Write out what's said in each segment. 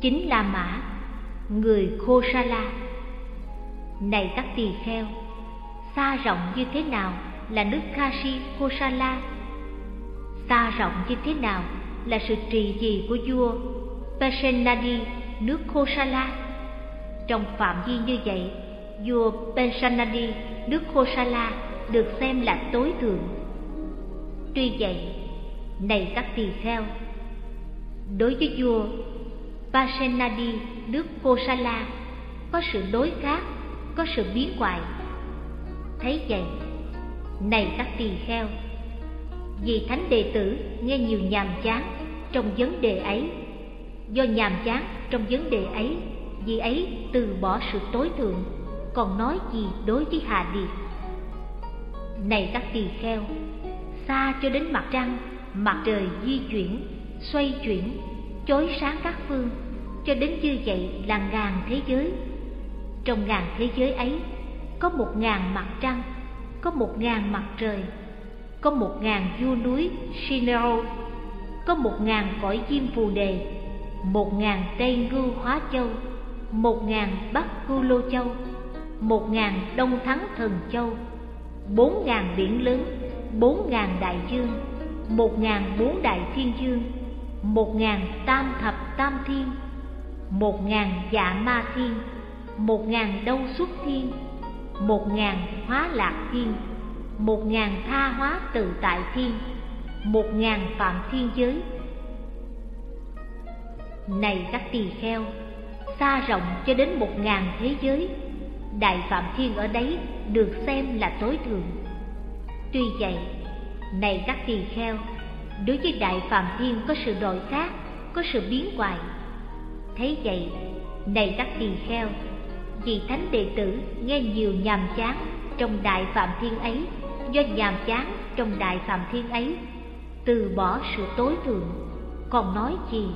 chính là mã người khosala này các tỳ kheo xa rộng như thế nào là nước kashi kosala xa rộng như thế nào là sự trì trì của vua Pesenadi nước Kosala. Trong phạm vi như vậy, vua Pesenadi nước Kosala được xem là tối thượng. Tuy vậy, này các tỳ kheo, đối với vua Vasenadi, nước Kosala có sự đối khác, có sự biến hoại. Thấy vậy, này các tỳ kheo, vì thánh đệ tử nghe nhiều nhàm chán trong vấn đề ấy do nhàm chán trong vấn đề ấy vì ấy từ bỏ sự tối thượng còn nói gì đối với hạ điệp này các tỳ kheo xa cho đến mặt trăng mặt trời di chuyển xoay chuyển chói sáng các phương cho đến như vậy là ngàn thế giới. Trong ngàn thế giới ấy có một ngàn mặt trăng có một ngàn mặt trời có một ngàn vua núi Shinero, có một ngàn cõi chim phù đề, một ngàn tây ngưu hóa châu, một ngàn bắc cư lô châu, một ngàn đông thắng thần châu, bốn ngàn biển lớn, bốn ngàn đại dương, một ngàn bốn đại thiên dương, một ngàn tam thập tam thiên, một ngàn dạ ma thiên, một ngàn đâu xuất thiên, một ngàn hóa lạc thiên. Một ngàn tha hóa tự tại thiên. Một ngàn phạm thiên giới. Này các tỳ kheo xa rộng cho đến một ngàn thế giới đại phạm thiên ở đấy được xem là tối thượng. Tuy vậy này các tỳ kheo đối với đại phạm thiên có sự đổi khác có sự biến hoại thấy vậy, này các tỳ kheo vì thánh đệ tử nghe nhiều nhàm chán trong đại phạm thiên ấy, do nhàm chán trong đại phạm thiên ấy, từ bỏ sự tối thượng, còn nói gì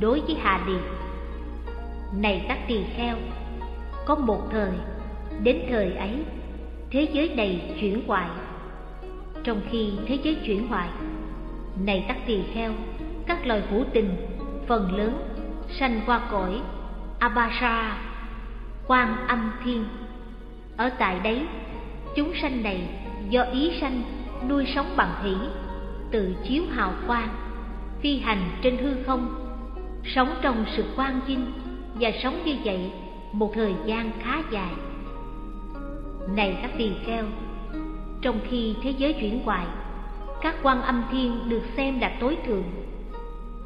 đối với hạ điệp này các tỳ kheo, có một thời, đến thời ấy, thế giới này chuyển hoại trong khi thế giới chuyển hoại này các tỳ kheo, các loài hữu tình, phần lớn sanh qua cõi abasa quan âm thiên. Ở tại đấy, chúng sanh này do ý sanh nuôi sống bằng hỷ, tự chiếu hào quang, phi hành trên hư không, sống trong sự quang vinh và sống như vậy một thời gian khá dài. Này các tỳ kheo, trong khi thế giới chuyển hoại các quan âm thiên được xem là tối thượng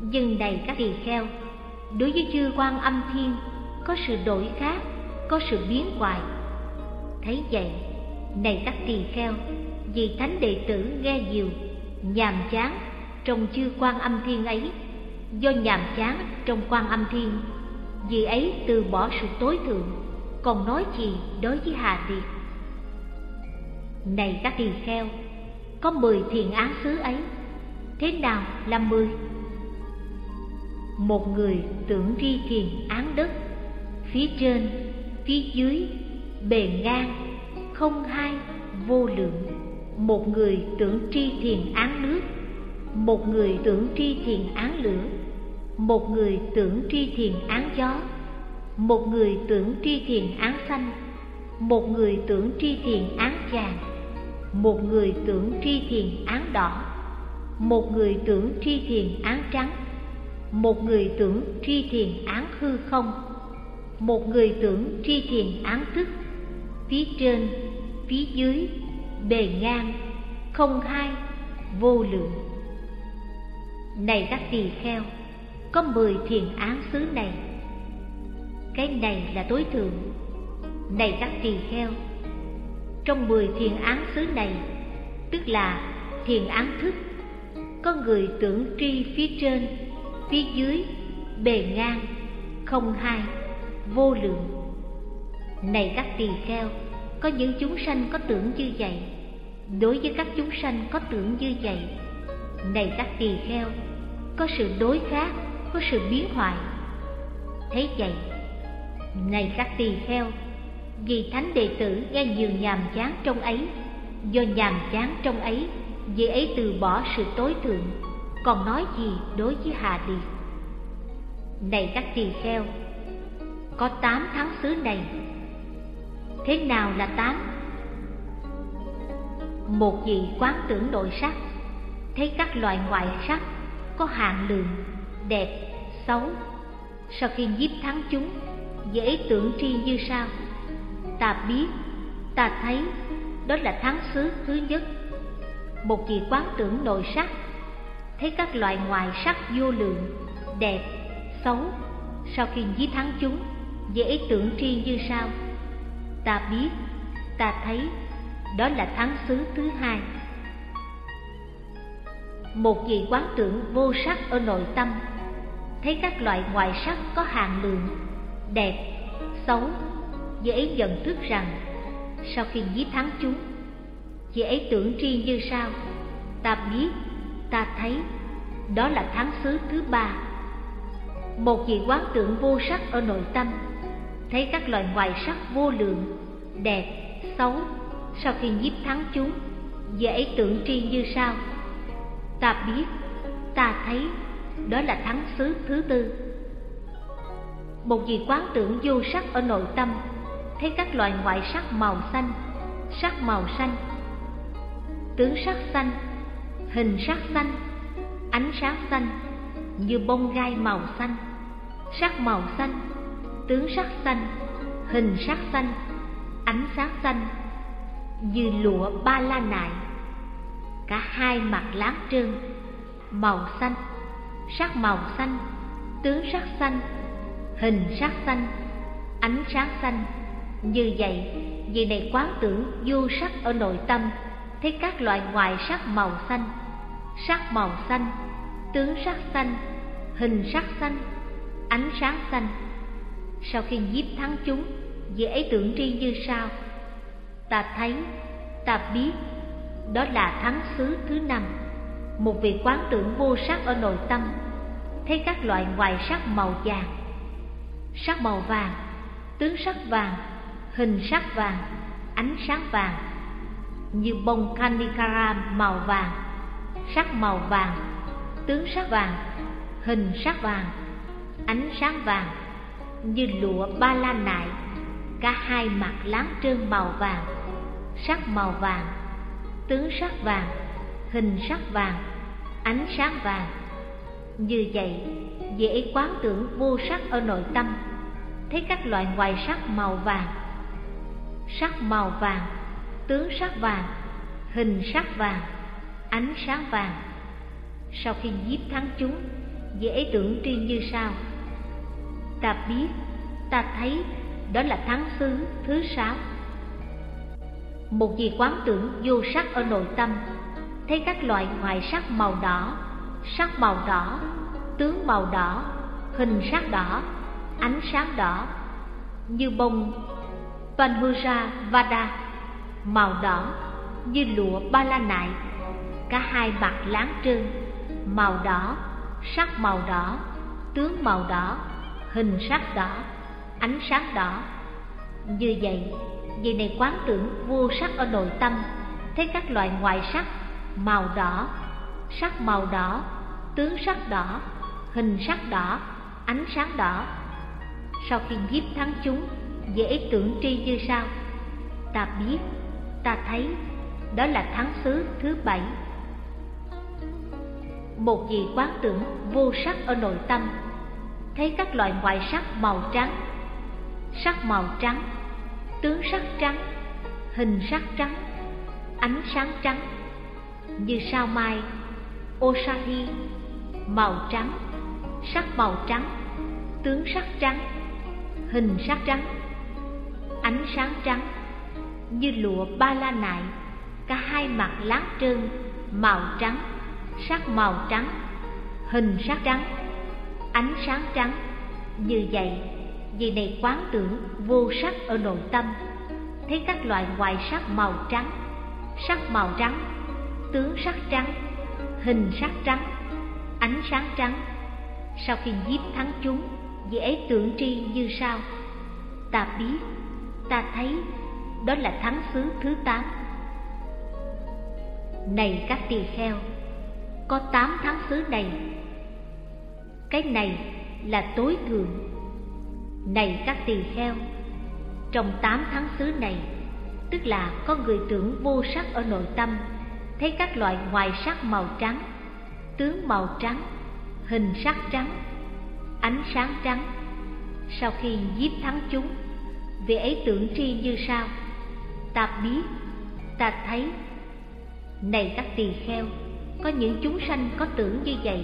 nhưng này các tỳ kheo, đối với chư quan âm thiên, có sự đổi khác, có sự biến hoại thấy vậy, này các tỳ kheo, vì thánh đệ tử nghe nhiều, nhàm chán trong chư quan âm thiên ấy, do nhàm chán trong quan âm thiên, vì ấy từ bỏ sự tối thượng, còn nói gì đối với hà Tiệt. này các tỳ kheo có mười thiền án xứ ấy. Thế nào là mười? Một người tưởng tri thiền án đất, phía trên, phía dưới, bề ngang, không hai, vô lượng. Một người tưởng tri thiền án nước, một người tưởng tri thiền án lửa, một người tưởng tri thiền án gió, một người tưởng tri thiền án xanh, một người tưởng tri thiền án vàng một người tưởng tri thiền án đỏ. Một người tưởng tri thiền án trắng. Một người tưởng tri thiền án hư không. Một người tưởng tri thiền án thức phía trên, phía dưới, bề ngang, không hai, vô lượng. Này các tỳ kheo, có mười thiền án xứ này. Cái này là tối thượng. Này các tỳ kheo trong mười thiền án xứ này, tức là thiền án thức. Có người tưởng tri phía trên, phía dưới, bề ngang, không hai, vô lượng. Này các tỳ kheo, có những chúng sanh có tưởng như vậy, đối với các chúng sanh có tưởng như vậy. Này các tỳ kheo, có sự đối khác, có sự biến hoại. Thấy vậy, này các tỳ kheo vì thánh đệ tử nghe nhiều nhàm chán trong ấy, do nhàm chán trong ấy, vì ấy từ bỏ sự tối thượng, còn nói gì đối với hà liệt này các tỳ kheo, có tám tháng xứ này, thế nào là tám? Một vị quán tưởng nội sắc, thấy các loại ngoại sắc có hạn lượng, đẹp, xấu, sau khi nhiếp thắng chúng dễ tưởng tri như sau ta biết, ta thấy, đó là thắng xứ thứ nhất. Một vị quán tưởng nội sắc, thấy các loại ngoại sắc vô lượng, đẹp, xấu, sau khi giết thắng chúng dễ tưởng tri như sau. Ta biết, ta thấy, đó là thắng xứ thứ hai. Một vị quán tưởng vô sắc ở nội tâm, thấy các loại ngoại sắc có hàng lượng, đẹp, xấu dễ nhận thức rằng, sau khi giết thắng chúng dễ tưởng tri như sau. Ta biết, ta thấy, đó là thắng xứ thứ ba. Một vị quán tưởng vô sắc ở nội tâm, thấy các loài ngoại sắc vô lượng, đẹp, xấu, sau khi nhiếp thắng chúng dễ tưởng tri như sau. Ta biết, ta thấy, đó là thắng xứ thứ tư. Một vị quán tưởng vô sắc ở nội tâm thấy các loại ngoại sắc màu xanh, sắc màu xanh, tướng sắc xanh, hình sắc xanh, ánh sáng xanh như bông gai màu xanh, sắc màu xanh, tướng sắc xanh, hình sắc xanh, ánh sáng xanh như lụa ba la nại. Cả hai mặt láng trơn, màu xanh, sắc màu xanh, tướng sắc xanh, hình sắc xanh, ánh sáng xanh như vậy vì này quán tưởng vô sắc ở nội tâm, thấy các loại ngoại sắc màu xanh. Sắc màu xanh, tướng sắc xanh, hình sắc xanh, ánh sáng xanh. Sau khi nhiếp thắng chúng dễ tưởng tri như sau. Ta thấy, ta biết, đó là thắng xứ thứ năm. Một vị quán tưởng vô sắc ở nội tâm, thấy các loại ngoại sắc màu vàng. Sắc màu vàng, tướng sắc vàng hình sắc vàng, ánh sáng vàng, như bông kanikara màu vàng, sắc màu vàng, tướng sắc vàng, hình sắc vàng, ánh sáng vàng, như lụa ba la nại, cả hai mặt láng trơn màu vàng, sắc màu vàng, tướng sắc vàng, hình sắc vàng, ánh sáng vàng. Như vậy, dễ quán tưởng vô sắc ở nội tâm, thấy các loại ngoài sắc màu vàng sắc màu vàng, tướng sắc vàng, hình sắc vàng, ánh sáng vàng. Sau khi giết thắng chúng, dễ tưởng tri như sau. Ta biết, ta thấy đó là thắng xứ thứ sáu. Một vị quán tưởng vô sắc ở nội tâm, thấy các loại ngoại sắc màu đỏ, sắc màu đỏ, tướng màu đỏ, hình sắc đỏ, ánh sáng đỏ, như bông Panmura Vada màu đỏ như lụa ba la nại. Cả hai mặt láng trơn, màu đỏ, sắc màu đỏ, tướng màu đỏ, hình sắc đỏ, ánh sáng đỏ. Như vậy vì này quán tưởng vô sắc ở nội tâm, thấy các loại ngoại sắc, màu đỏ, sắc màu đỏ, tướng sắc đỏ, hình sắc đỏ, ánh sáng đỏ. Sau khi giết thắng chúng dễ tưởng tri như sau ta biết, ta thấy, đó là thắng xứ thứ bảy. Một vị quán tưởng vô sắc ở nội tâm, thấy các loại ngoại sắc màu trắng. Sắc màu trắng, tướng sắc trắng, hình sắc trắng, ánh sáng trắng. Như sao mai osahi màu trắng, sắc màu trắng, tướng sắc trắng, hình sắc trắng ánh sáng trắng, như lụa ba la nại, cả hai mặt láng trơn, màu trắng, sắc màu trắng, hình sắc trắng, ánh sáng trắng. Như vậy vì này quán tưởng vô sắc ở nội tâm, thấy các loại ngoại sắc màu trắng, sắc màu trắng, tướng sắc trắng, hình sắc trắng, ánh sáng trắng. Sau khi giết thắng chúng dễ tưởng tri như sau ta biết ta thấy, đó là thắng xứ thứ tám. Này các tỳ kheo, có tám thắng xứ này. Cái này là tối thượng. Này các tỳ kheo, trong tám tháng xứ này, tức là có người tưởng vô sắc ở nội tâm, thấy các loại ngoài sắc màu trắng, tướng màu trắng, hình sắc trắng, ánh sáng trắng, sau khi giết thắng chúng vị ấy tưởng tri như sau ta biết, ta thấy. Này các tỳ kheo, có những chúng sanh có tưởng như vậy.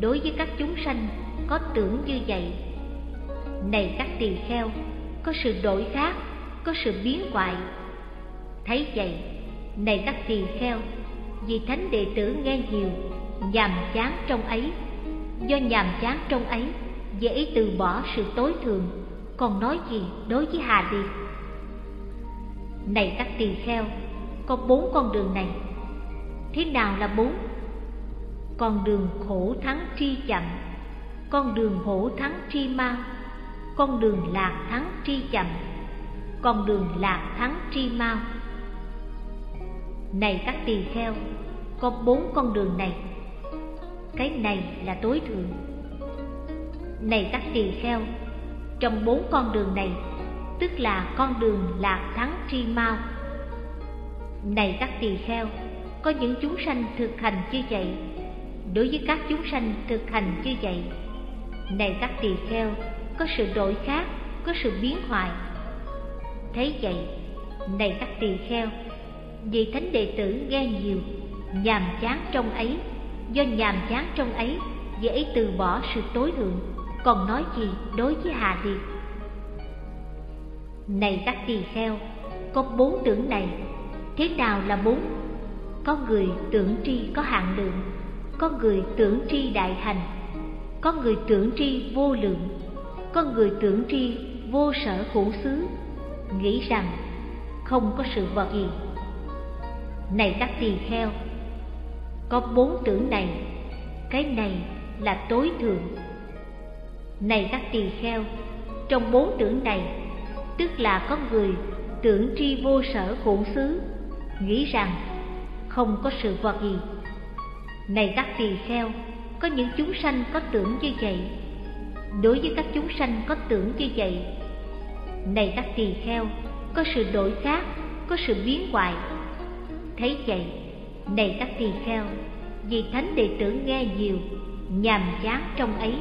Đối với các chúng sanh, có tưởng như vậy. Này các tỳ kheo, có sự đổi khác, có sự biến hoại. Thấy vậy, này các tỳ kheo, vì thánh đệ tử nghe nhiều, nhàm chán trong ấy. Do nhàm chán trong ấy, dễ từ bỏ sự tối thường còn nói gì đối với hà liệt này các tỳ kheo, có bốn con đường này. Thế nào là bốn? Con đường khổ thắng tri chậm, con đường hổ thắng tri mau con đường lạc thắng tri chậm, con đường lạc thắng tri mau này các tỳ kheo, có bốn con đường này. Cái này là tối thượng. Này các tỳ kheo trong bốn con đường này, tức là con đường lạc thắng tri mau. Này các tỳ kheo, có những chúng sanh thực hành như vậy, đối với các chúng sanh thực hành như vậy, này các tỳ kheo, có sự đổi khác, có sự biến hoại thấy vậy, này các tỳ kheo vì thánh đệ tử nghe nhiều, nhàm chán trong ấy, do nhàm chán trong ấy, dễ từ bỏ sự tối thượng còn nói gì đối với hà liệt này các tỳ kheo, có bốn tưởng này, thế nào là bốn? Có người tưởng tri có hạn lượng, có người tưởng tri đại hành, có người tưởng tri vô lượng, có người tưởng tri vô sở hữu xứ. Nghĩ rằng không có sự vật gì. Này các tỳ kheo, có bốn tưởng này, cái này là tối thượng này các tỳ kheo. Trong bốn tưởng này, tức là có người tưởng tri vô sở khổ xứ, nghĩ rằng không có sự vật gì. Này các tỳ kheo, có những chúng sanh có tưởng như vậy. Đối với các chúng sanh có tưởng như vậy, này các tỳ kheo, có sự đổi khác, có sự biến hoại. Thấy vậy, này các tỳ kheo, vì thánh đệ tử nghe nhiều, nhàm chán trong ấy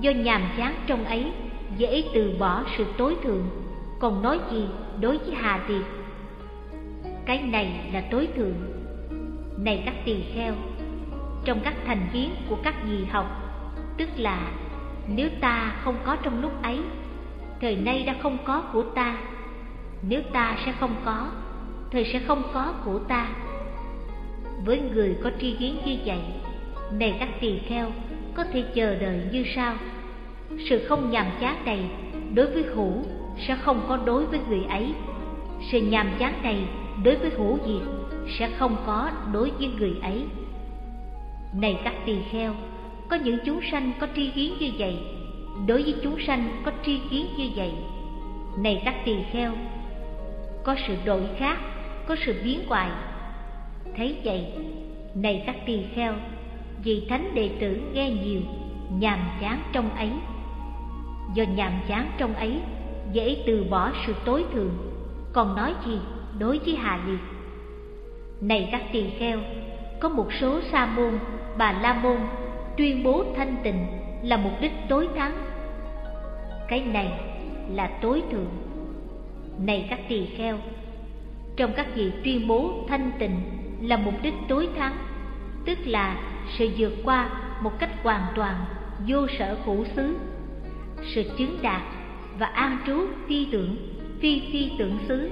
do nhàm chán trong ấy, dễ từ bỏ sự tối thượng. Còn nói gì đối với hà tiệt cái này là tối thượng. Này các tỳ kheo, trong các thành kiến của các vị học, tức là nếu ta không có trong lúc ấy, thời nay đã không có của ta. Nếu ta sẽ không có, thời sẽ không có của ta. Với người có tri kiến như vậy, này các tỳ kheo có thể chờ đợi như sau. Sự không nhàm chán này đối với hữu sẽ không có đối với người ấy. Sự nhàm chán này đối với hữu diệt sẽ không có đối với người ấy. Này các tỳ kheo, có những chúng sanh có tri kiến như vậy, đối với chúng sanh có tri kiến như vậy. Này các tỳ kheo, có sự đổi khác, có sự biến hoại thấy vậy, này các tỳ kheo vì thánh đệ tử nghe nhiều, nhàm chán trong ấy. Do nhàm chán trong ấy, dễ từ bỏ sự tối thượng, còn nói gì đối với hà liệt này các tỳ kheo, có một số sa môn, bà la môn tuyên bố thanh tịnh là mục đích tối thắng. Cái này là tối thượng. Này các tỳ kheo, trong các vị tuyên bố thanh tịnh là mục đích tối thắng, tức là sự vượt qua một cách hoàn toàn vô sở hữu xứ. Sự chứng đạt và an trú phi tưởng, phi phi tưởng xứ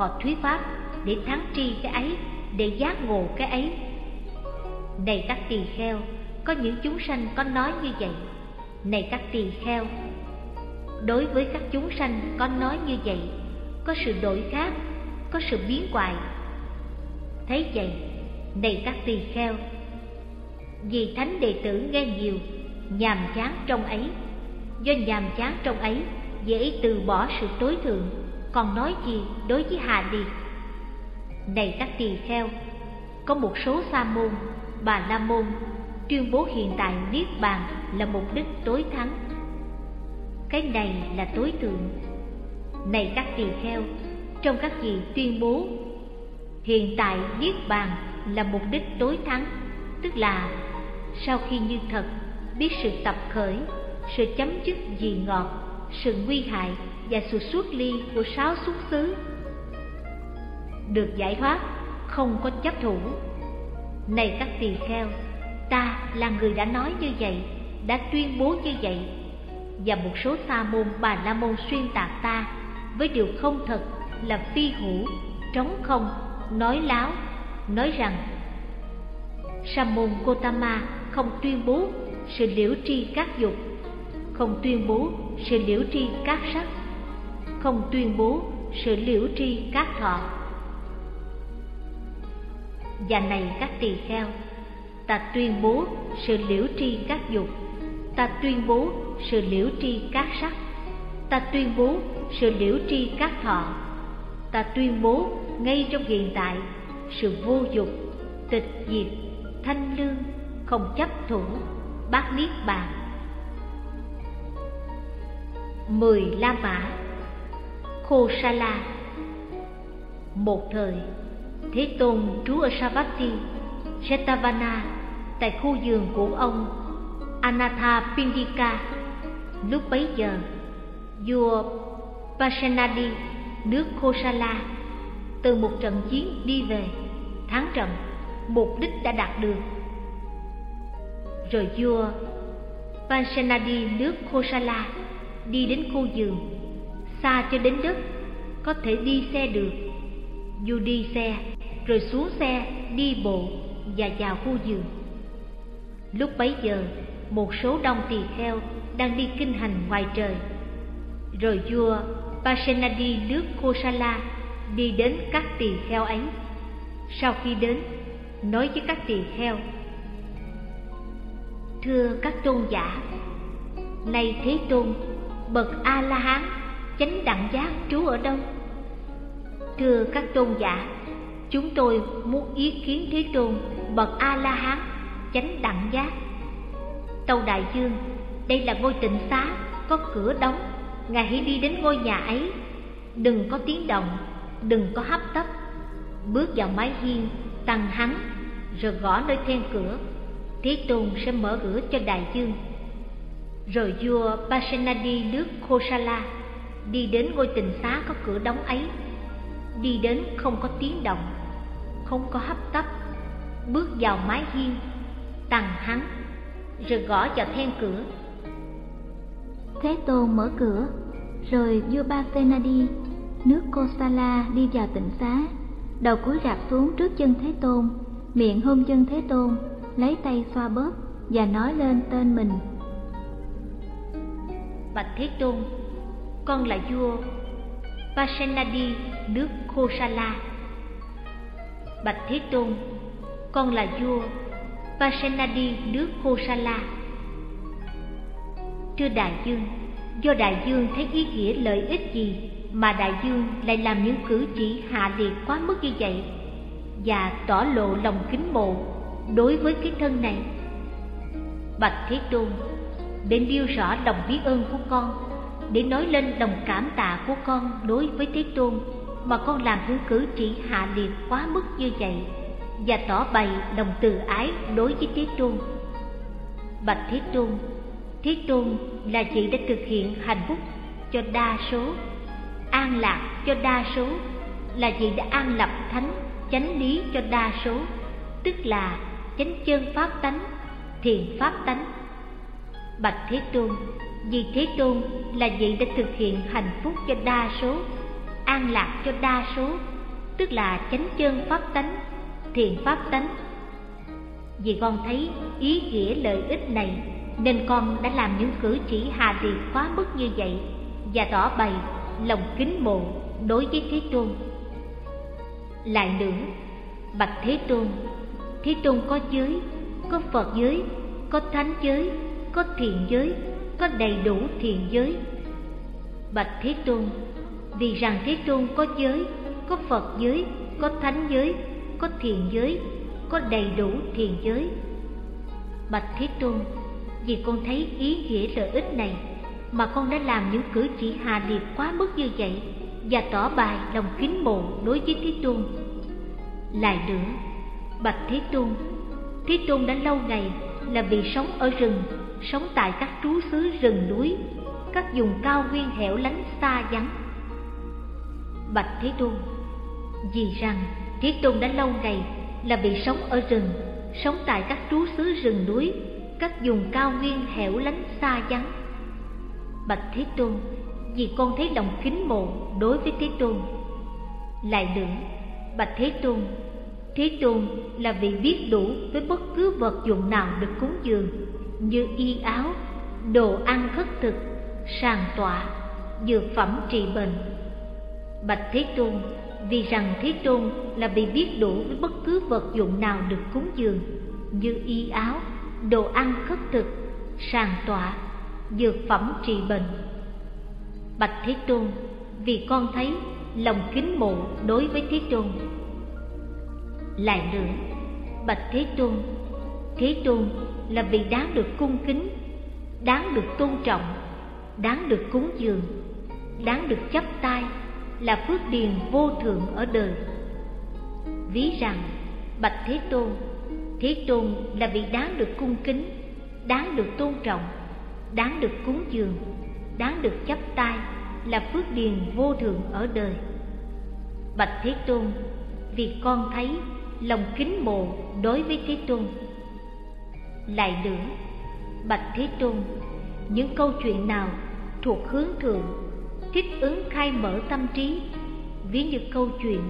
họ thuyết pháp để thắng tri cái ấy, để giác ngộ cái ấy. Này các tỳ kheo, có những chúng sanh có nói như vậy. Này các tỳ kheo, đối với các chúng sanh có nói như vậy, có sự đổi khác, có sự biến hoại. Thấy vậy, này các tỳ kheo vì thánh đệ tử nghe nhiều, nhàm chán trong ấy. Do nhàm chán trong ấy, dễ từ bỏ sự tối thượng, còn nói gì đối với hà đi này các tỳ kheo, có một số sa môn, bà la môn tuyên bố hiện tại niết bàn là mục đích tối thắng. Cái này là tối thượng. Này các tỳ kheo, trong các vị tuyên bố, hiện tại niết bàn là mục đích tối thắng tức là, sau khi như thật biết sự tập khởi, sự chấm dứt gì ngọt, sự nguy hại và sự xuất ly của sáu xuất xứ, được giải thoát, không có chấp thủ. Này các tỳ kheo, ta là người đã nói như vậy, đã tuyên bố như vậy, và một số sa môn bà la môn xuyên tạc ta với điều không thật là phi hữu trống không, nói láo, nói rằng sa môn gotama không tuyên bố sự liễu tri các dục, không tuyên bố sự liễu tri các sắc, không tuyên bố sự liễu tri các thọ. Và này các tỳ kheo, ta tuyên bố sự liễu tri các dục, ta tuyên bố sự liễu tri các sắc, ta tuyên bố sự liễu tri các thọ. Ta tuyên bố ngay trong hiện tại sự vô dục, tịch diệt thanh lương, không chấp thủ bát niết bàn. Mười la mã, khô sa la. Một thời, thế tôn trú ở savatthi jetavana tại khu vườn của ông anatha pindika lúc bấy giờ, vua pasenadi, nước khosala từ một trận chiến đi về, thắng trận mục đích đã đạt được. Rồi vua pasenadi nước Kosala đi đến khu vườn, xa cho đến đất, có thể đi xe được. Dù đi xe, rồi xuống xe, đi bộ và vào khu vườn. Lúc bấy giờ, một số đông tỳ kheo đang đi kinh hành ngoài trời. Rồi vua pasenadi nước kosala đi đến các tỳ kheo ấy. Sau khi đến nói với các tỳ kheo, thưa các tôn giả, nay thế tôn, bậc a la hán chánh đẳng giác trú ở đâu? Thưa các tôn giả, chúng tôi muốn ý kiến thế tôn, bậc a la hán chánh đẳng giác. Tâu đại dương, đây là ngôi tịnh xá, có cửa đóng, ngài hãy đi đến ngôi nhà ấy. Đừng có tiếng động, đừng có hấp tấp. Bước vào mái hiên tăng hắn, rồi gõ nơi then cửa. Thế tôn sẽ mở cửa cho đại dương. Rồi vua pasenadi nước kosala đi đến ngôi tịnh xá có cửa đóng ấy. Đi đến không có tiếng động, không có hấp tấp. Bước vào mái hiên, tăng hắn, rồi gõ vào then cửa. Thế tôn mở cửa, rồi vua Pasenadi nước Kosala đi vào tịnh xá đầu cúi rạp xuống trước chân thế tôn, miệng hôn chân thế tôn, lấy tay xoa bóp và nói lên tên mình. Bạch thế tôn, con là vua Pasenadi, nước Kosala bạch thế tôn, con là vua Pasenadi, nước Kosala thưa đại dương, do đại dương thấy ý nghĩa lợi ích gì mà đại dương lại làm những cử chỉ hạ liệt quá mức như vậy và tỏ lộ lòng kính mộ đối với cái thân này. Bạch thế tôn để điêu rõ lòng biết ơn của con để nói lên lòng cảm tạ của con đối với thế tôn mà con làm những cử chỉ hạ liệt quá mức như vậy và tỏ bày lòng từ ái đối với thế tôn. Bạch thế tôn thế tôn là vị đã thực hiện hạnh phúc cho đa số an lạc cho đa số, là gì đã an lập thánh, chánh lý cho đa số, tức là chánh chân pháp tánh, thiền pháp tánh. Bạch thế tôn, vì thế tôn là vị đã thực hiện hạnh phúc cho đa số, an lạc cho đa số, tức là chánh chân pháp tánh, thiền pháp tánh. Vì con thấy ý nghĩa lợi ích này, nên con đã làm những cử chỉ hà liệt quá mức như vậy và tỏ bày lòng kính mộ đối với thế tôn. Lại nữa, bạch thế tôn thế tôn có giới, có phật giới, có thánh giới, có thiện giới, có đầy đủ thiện giới. Bạch thế tôn, vì rằng thế tôn có giới, có phật giới, có thánh giới, có thiện giới, có đầy đủ thiện giới. Bạch thế tôn, vì con thấy ý nghĩa lợi ích này mà con đã làm những cử chỉ hà liệt quá mức như vậy và tỏ bài lòng kính mộ đối với thế tôn. Lại nữa, bạch thế tôn thế tôn đã lâu ngày là vì sống ở rừng, sống tại các trú xứ rừng núi, các vùng cao nguyên hẻo lánh xa vắng. Bạch thế tôn, vì rằng thế tôn đã lâu ngày là vì sống ở rừng, sống tại các trú xứ rừng núi, các vùng cao nguyên hẻo lánh xa vắng bạch thế tôn, vì con thấy lòng kính mộ đối với thế tôn. Lại nữa, bạch thế tôn thế tôn là vị biết đủ với bất cứ vật dụng nào được cúng dường, như y áo, đồ ăn khất thực, sàn tọa, dược phẩm trị bệnh. Bạch thế tôn, vì rằng thế tôn là vị biết đủ với bất cứ vật dụng nào được cúng dường, như y áo, đồ ăn khất thực, sàn tọa dược phẩm trị bệnh. Bạch thế tôn, vì con thấy lòng kính mộ đối với thế tôn. Lại nữa, bạch thế tôn thế tôn là vì đáng được cung kính, đáng được tôn trọng, đáng được cúng dường, đáng được chấp tay là phước điền vô thượng ở đời. Ví rằng, bạch thế tôn thế tôn là vị đáng được cung kính, đáng được tôn trọng đáng được cúng dường, đáng được chấp tay là phước điền vô thượng ở đời. Bạch thế tôn, vì con thấy lòng kính mộ đối với thế tôn. Lại nữa, bạch thế tôn, những câu chuyện nào thuộc hướng thượng, thích ứng khai mở tâm trí, ví như câu chuyện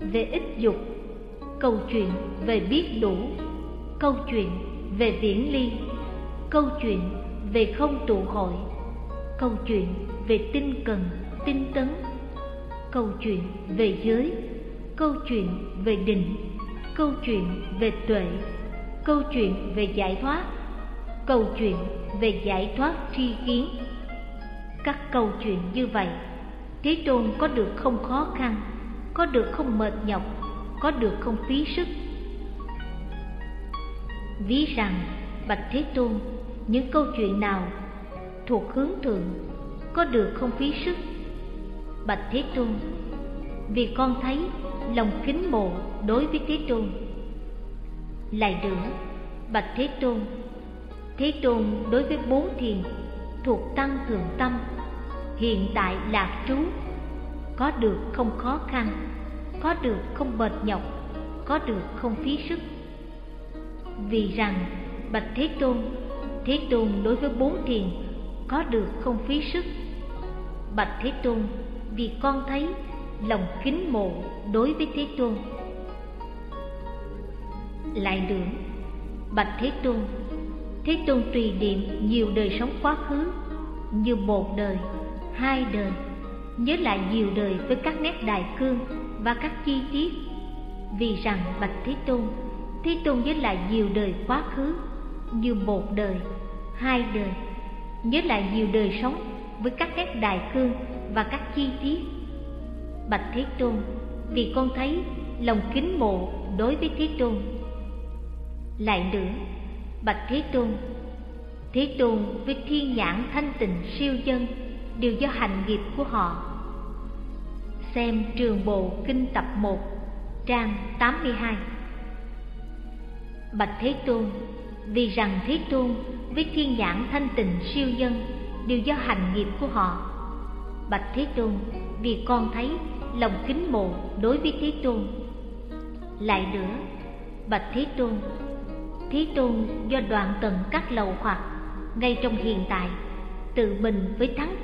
về ích dục, câu chuyện về biết đủ, câu chuyện về viễn ly, câu chuyện về không tụ hội. Câu chuyện về tinh cần, tinh tấn. Câu chuyện về giới. Câu chuyện về định. Câu chuyện về tuệ. Câu chuyện về giải thoát. Câu chuyện về giải thoát tri kiến. Các câu chuyện như vậy, thế tôn có được không khó khăn, có được không mệt nhọc, có được không phí sức? Ví rằng bạch thế tôn những câu chuyện nào thuộc hướng thượng có được không phí sức? Bạch thế tôn, vì con thấy lòng kính mộ đối với thế tôn. Lại nữa, bạch thế tôn thế tôn đối với bốn thiền thuộc tăng thượng tâm, hiện tại lạc trú, có được không khó khăn, có được không mệt nhọc, có được không phí sức. Vì rằng bạch thế tôn thế tôn đối với bốn thiền, có được không phí sức? Bạch thế tôn, vì con thấy, lòng kính mộ đối với thế tôn. Lại nữa, bạch thế tôn thế tôn tùy niệm nhiều đời sống quá khứ, như một đời, hai đời, nhớ lại nhiều đời với các nét đại cương và các chi tiết. Vì rằng bạch thế tôn thế tôn nhớ lại nhiều đời quá khứ như một đời, hai đời. Nhớ lại nhiều đời sống với các nét đại cương và các chi tiết. Bạch thế tôn, vì con thấy lòng kính mộ đối với thế tôn. Lại nữa, bạch thế tôn thế tôn với thiên nhãn thanh tịnh siêu dân đều do hành nghiệp của họ. Xem trường bộ kinh tập 1 trang 82 bạch thế tôn vì rằng thế tôn, với thiên nhãn thanh tịnh siêu nhân đều do hành nghiệp của họ. Bạch thế tôn, vì con thấy, lòng kính mộ đối với thế tôn. Lại nữa, bạch thế tôn thế tôn do đoạn tận các lầu hoặc ngay trong hiện tại, tự mình với thắng